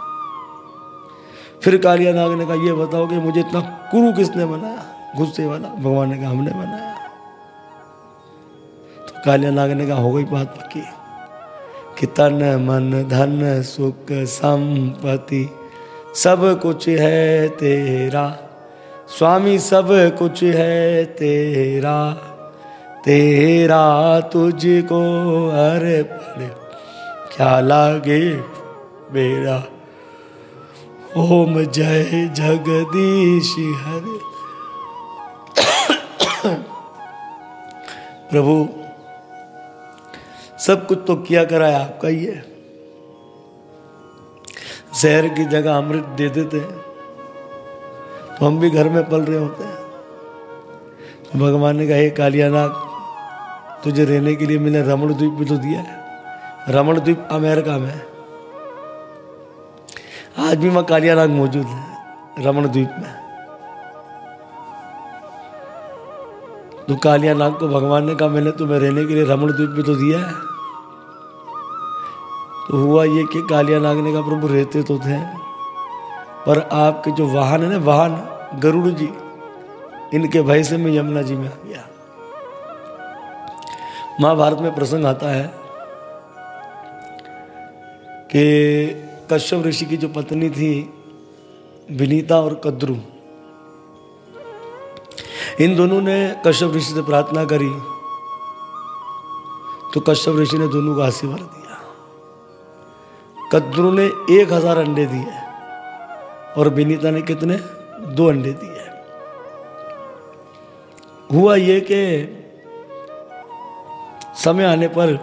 फिर कालिया नाग ने कहा यह बताओ कि मुझे इतना कुरु किसने बनाया? गुस्से वाला। भगवान ने कहा, हमने बनाया। तो कालिया नाग ने कहा, हो गई बात पक्की। कि तन मन धन सुख संपत्ति सब कुछ है तेरा। स्वामी सब कुछ है तेरा। तेरा तुझको अरे पड़े क्या लागे मेरा? ओम जय जगदीश हरे। प्रभु सब कुछ तो किया करा है आपका ही है। जहर की जगह अमृत दे देते हैं। तो हम भी घर में पल रहे होते हैं। तो भगवान ने कहा, हे कालिया नाग तुझे रहने के लिए मैंने रमण द्वीप भी तो दिया है। रमण द्वीप अमेरिका में आज भी वहाँ कालिया नाग मौजूद है, रमण द्वीप में। तो कालिया नाग को भगवान ने कहा, मैंने तुम्हें रहने के लिए रमण द्वीप भी तो दिया है। तो हुआ ये कि कालिया नाग ने कहा, प्रभु, रहते तो थे, पर आपके जो वाहन है ना, वाहन, गरुड़ जी, इनके भय से मैं यमुना जी में आ गया। महाभारत में प्रसंग आता है कि कश्यप ऋषि की जो पत्नी थी, विनीता और कद्रू इन दोनों ने कश्यप ऋषि से प्रार्थना करी। तो कश्यप ऋषि ने दोनों को आशीर्वाद दिया। कद्रू ने एक हज़ार अंडे दिए और विनीता ने कितने? दो अंडे दिए। हुआ ये कि समय आने पर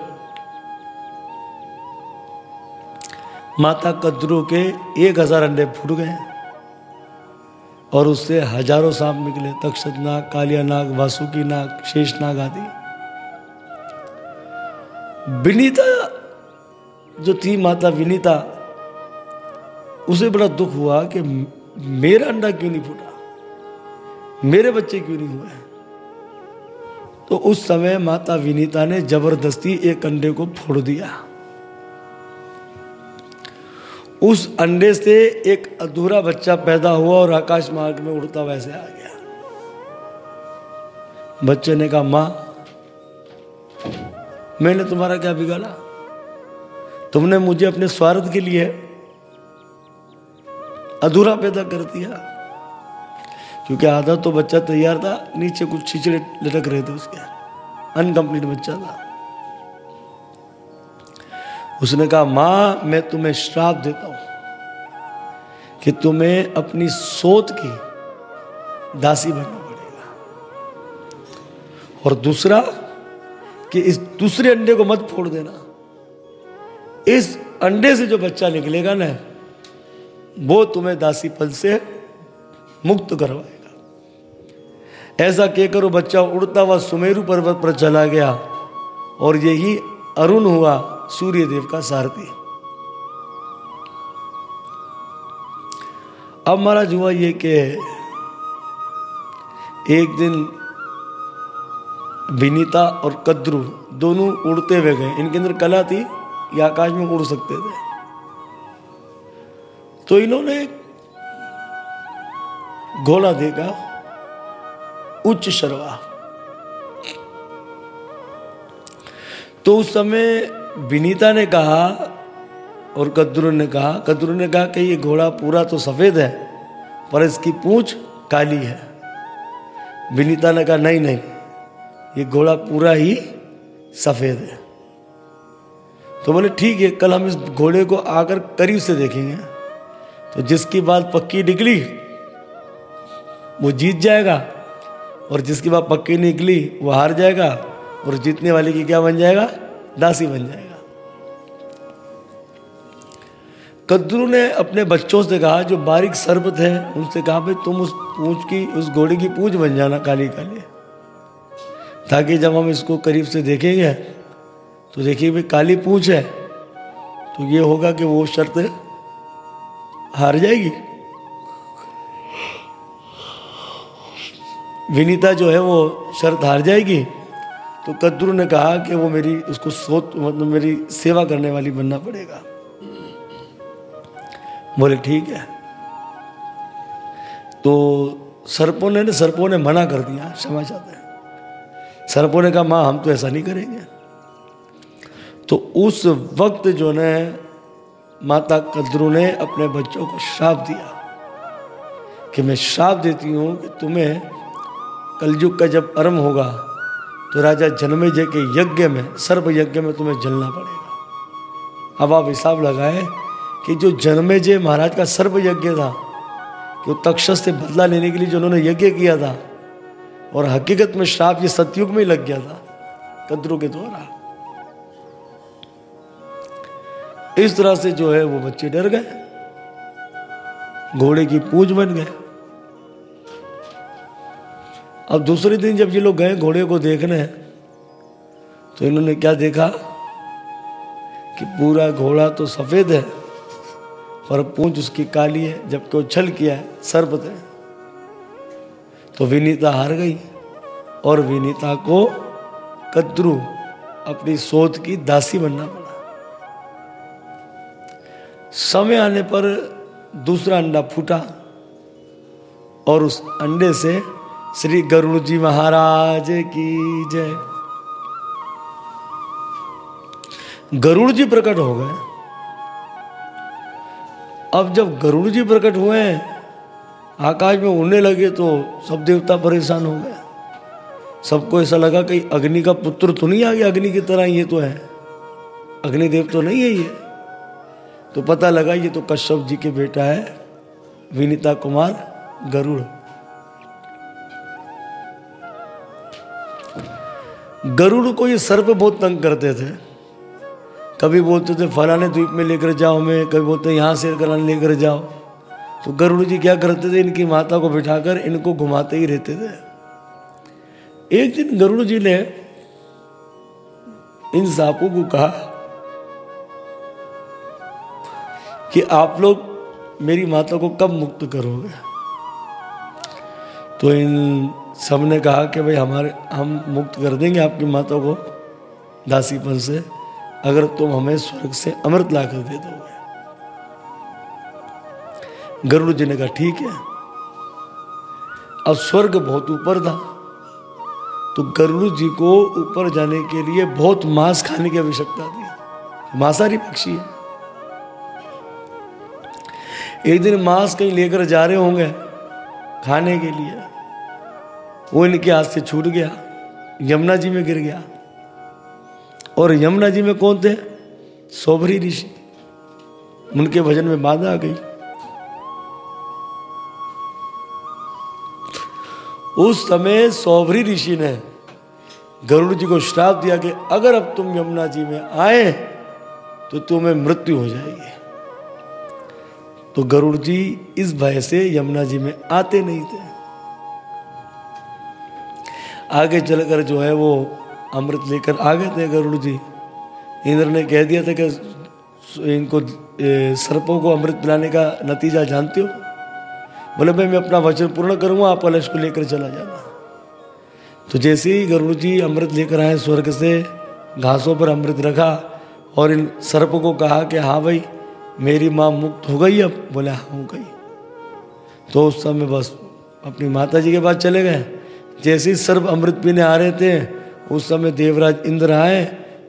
माता कद्रू के एक हज़ार अंडे फूट गए। और उससे हज़ारों सांप निकले तक्षत नाग कालिया नाग वासुकी नाग शेष नाग आदि। विनीता, जो थी माता विनीता, उसे बड़ा दुख हुआ कि मेरा अंडा क्यों नहीं फूटा? मेरे बच्चे क्यों नहीं हुए? तो उस समय माता विनीता ने ज़बरदस्ती एक अंडे को फोड़ दिया। उस अंडे से एक अधूरा बच्चा पैदा हुआ और आकाश मार्ग में उड़ता वैसे आ गया। बच्चे ने कहा, माँ, मैंने तुम्हारा क्या बिगाड़ा? तुमने मुझे अपने स्वार्थ के लिए अधूरा पैदा कर दिया। क्योंकि आधा तो बच्चा तैयार था, नीचे कुछ छिचड़े लटक रहे थे उसके। अनकंप्लीट बच्चा था। उसने कहा, माँ, मैं तुम्हें श्राप देता हूँ कि तुम्हें अपनी सोत की दासी बनना पड़ेगा। और दूसरा, कि इस दूसरे अंडे को मत फोड़ देना। इस अंडे से जो बच्चा निकलेगा ना, वो तुम्हें दासी पल से मुक्त करवाएगा। ऐसा कहकर वो बच्चा उड़ता हुआ सुमेरु पर्वत पर चला गया और यही अरुण हुआ सूर्य देव का सारथी। अब महाराज हुआ ये कि एक दिन विनीता और कद्रु दोनों उड़ते हुए गए। इनके अंदर कला थी, ये आकाश में उड़ सकते थे। तो इन्होंने घोड़ा देखा, उच्च शर्वा। तो उस समय विनीता ने कहा और कद्रू ने कहा कद्रू ने कहा कि ये घोड़ा पूरा तो सफ़ेद है, पर इसकी पूंछ काली है। विनीता ने कहा, नहीं नहीं, ये घोड़ा पूरा ही सफ़ेद है। तो बोले, ठीक है, कल हम इस घोड़े को आकर करीब से देखेंगे। तो जिसकी बात पक्की निकली, वो जीत जाएगा, और जिसकी बात पक्की निकली, वो हार जाएगा, और जीतने वाले की क्या बन जाएगा? दासी बन जाएगा। कद्रू ने अपने बच्चों से कहा, जो बारीक सर्प थे उनसे कहा, भाई, तुम उस पूछ की, उस घोड़े की पूछ बन जाना, काली काली। ताकि जब हम इसको करीब से देखेंगे तो देखिए भाई, काली पूछ है तो ये होगा कि वो शर्त हार जाएगी। विनीता जो है, वो शर्त हार जाएगी। तो कद्रू ने कहा कि वो मेरी, उसको सोच मतलब मेरी सेवा करने वाली बनना पड़ेगा। बोले, ठीक है। तो सर्पों ने सर्पों ने मना कर दिया, क्षमा चाहते हैं। सर्पों ने कहा, माँ, हम तो ऐसा नहीं करेंगे। तो उस वक्त जो ने माता कद्रू ने अपने बच्चों को श्राप दिया कि मैं श्राप देती हूँ कि तुम्हें कलयुग का जब अर्म होगा तो राजा जन्मे जय के यज्ञ में, सर्व यज्ञ में तुम्हें जलना पड़ेगा। अब आप हिसाब लगाए कि जो जन्मे जय महाराज का सर्व यज्ञ था, कि वो तक्षस से बदला लेने के लिए जो उन्होंने यज्ञ किया था, और हकीकत में श्राप ये सतयुग में ही लग गया था, कद्रों के द्वारा। इस तरह से जो है वो बच्चे डर गए, घोड़े की पूज बन गए। अब दूसरे दिन जब ये लोग गए घोड़े को देखने तो इन्होंने क्या देखा कि पूरा घोड़ा तो सफ़ेद है, पर पूंछ उसकी काली है, जबकि वो छल किया है, सर्प थे तो विनीता हार गई, और विनीता को कद्रु अपनी सोच की दासी बनना पड़ा। समय आने पर दूसरा अंडा फूटा, और उस अंडे से श्री गरुड़ जी महाराज की जय। गरुड़ जी प्रकट हो गए। अब जब गरुड़ जी प्रकट हुए, आकाश में उड़ने लगे तो सब देवता परेशान हो गए। सबको ऐसा लगा कि अग्नि का पुत्र तो नहीं आ गया अग्नि की तरह ये तो है। अग्निदेव तो नहीं है ये। तो पता लगा ये तो कश्यप जी के बेटा है, विनीता कुमार गरुड़। गरुड़ को ये सर्प बहुत तंग करते थे। कभी बोलते थे, फलाने द्वीप में लेकर जाओ मैं कभी बोलते, यहाँ से कराने लेकर जाओ। तो गरुड़ जी क्या करते थे, इनकी माता को बिठाकर इनको घुमाते ही रहते थे। एक दिन गरुड़ जी ने इन सांपों को कहा कि आप लोग मेरी माता को कब मुक्त करोगे? तो इन सबने कहा कि भाई हमारे, हम मुक्त कर देंगे आपकी माता को दासीपन से, अगर तुम हमें स्वर्ग से अमृत ला कर दे दोगे। गरुड़ जी ने कहा, ठीक है। अब स्वर्ग बहुत ऊपर था तो गरुड़ जी को ऊपर जाने के लिए बहुत मांस खाने की आवश्यकता थी। मांसाहारी पक्षी है। एक दिन मांस कहीं लेकर जा रहे होंगे खाने के लिए। वो इनके हाथ से छूट गया। यमुना जी में गिर गया। और यमुना जी में कौन थे? सोभरी ऋषि। उनके भजन में बाधा आ गई। उस समय सौभरी ऋषि ने गरुड़ जी को श्राप दिया कि अगर अब तुम यमुना जी में आए तो तुम्हें मृत्यु हो जाएगी। तो गरुड़ जी इस भय से यमुना जी में आते नहीं थे। आगे चलकर जो है वो अमृत लेकर आ गए थे गरुड़ जी। इंद्र ने कह दिया था कि इनको सर्पों को अमृत पिलाने का नतीजा जानते हो? बोले भाई मैं अपना वचन पूर्ण करूँगा, आप कलश को लेकर चला जाना। तो जैसे ही गरुड़ जी अमृत लेकर आए, स्वर्ग से घासों पर अमृत रखा और इन सर्प को कहा कि हाँ भाई, मेरी माँ मुक्त हो गई अब। बोले हाँ हो गई। तो उस समय बस अपनी माता जी के पास चले गए। जैसे ही सर्प अमृत पीने आ रहे थे, उस समय देवराज इंद्र आए।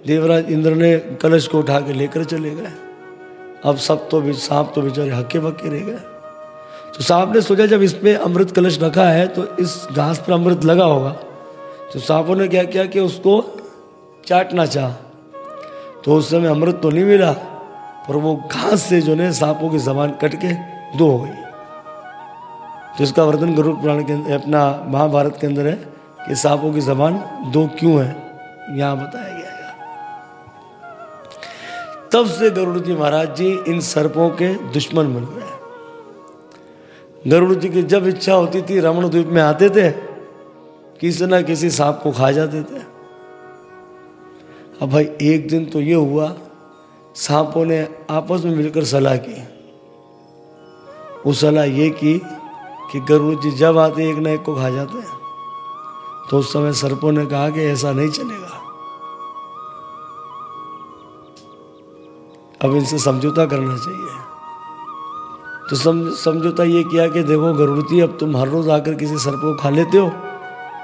देवराज इंद्र ने कलश को उठा के लेकर चले गए। अब सब तो भी, सांप तो बेचारे हक्के बक्के रह गए। तो सांप ने सोचा, जब इसमें अमृत कलश रखा है तो इस घास पर अमृत लगा होगा। तो सांपों ने क्या किया कि उसको चाटना चाह। तो उस समय अमृत तो नहीं मिला, पर वो घास से जो है, सांपों की जबान कट के दो हो गई। तो इसका वर्णन गरुड़ पुराण के अपना महाभारत के अंदर है कि सांपों की जबान दो क्यों है, यहाँ बताया गया है। तब से गरुड़ जी महाराज जी इन सर्पों के दुश्मन बन गए। गरुड़ जी की जब इच्छा होती थी, रमण द्वीप में आते थे, किसी ना किसी सांप को खा जाते थे। अब भाई, एक दिन तो ये हुआ, सांपों ने आपस में मिलकर सलाह की। वो सलाह ये की कि गरुड़ जी जब आते एक ना एक को खा जाते हैं। तो उस समय सर्पों ने कहा कि ऐसा नहीं चलेगा। अब इनसे समझौता करना चाहिए। तो सम, समझौता ये किया कि देखो गरुड़ जी अब तुम हर रोज आकर किसी सर्प को खा लेते हो।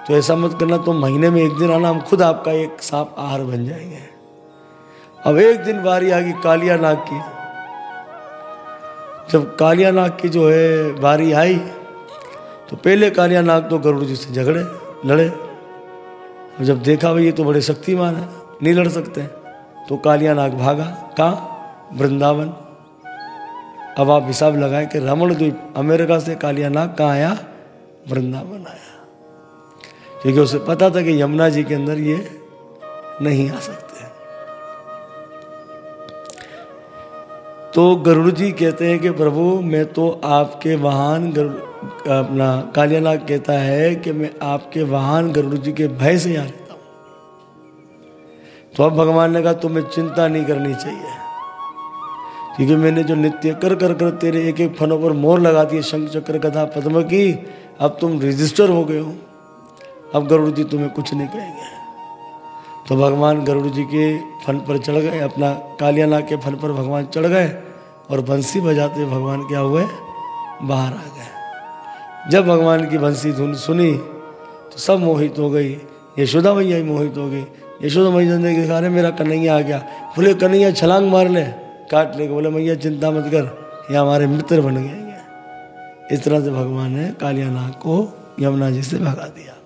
तो ऐसा मत करना, तुम महीने में एक दिन आना, हम खुद आपका एक सांप आहार बन जाएँगे। अब एक दिन बारी आ गई कालिया नाग की। जब कालिया नाग की जो है, बारी आई तो पहले कालिया नाग तो गरुड़ जी से झगड़े, लड़े। और जब देखा भाई ये तो बड़े शक्तिमान है, नहीं लड़ सकते। तो कालिया नाग भागा, कहाँ? वृंदावन। अब आप हिसाब लगाए कि रमण द्वीप अमेरिका से कालिया नाग कहाँ आया? वृंदावन आया। क्योंकि उसे पता था कि यमुना जी के अंदर ये नहीं आ सकते। तो गरुड़ जी कहते हैं कि प्रभु, मैं तो आपके वाहन अपना कालियानाग कहता है कि मैं आपके वाहन गरुड़ जी के भय से यहाँ रहता हूँ। तो अब भगवान ने कहा, तुम्हें चिंता नहीं करनी चाहिए। क्योंकि मैंने जो नित्य कर कर कर तेरे एक एक फनों पर मोर लगा दिए, शंख चक्र कथा पद्म की अब तुम रजिस्टर हो गए हो। अब गरुड़ जी तुम्हें कुछ नहीं कहेंगे। तो भगवान गरुड़ जी के फन पर चढ़ गए, अपना कालियानाग के फन पर भगवान चढ़ गए और बंसी बजाते भगवान क्या हुए? बाहर आ गए। जब भगवान की बंसी धुन सुनी तो सब मोहित हो गई। यशोदा मैया ही मोहित हो गई यशोदा मैया ने कहा, अरे, मेरा कन्हैया आ गया। बोले, कन्हैया, छलांग मार ले। काट ले बोले, मैया, चिंता मत कर, ये हमारे मित्र बन गए इस तरह से भगवान ने कालिया नाग को यमुना जी से भगा दिया।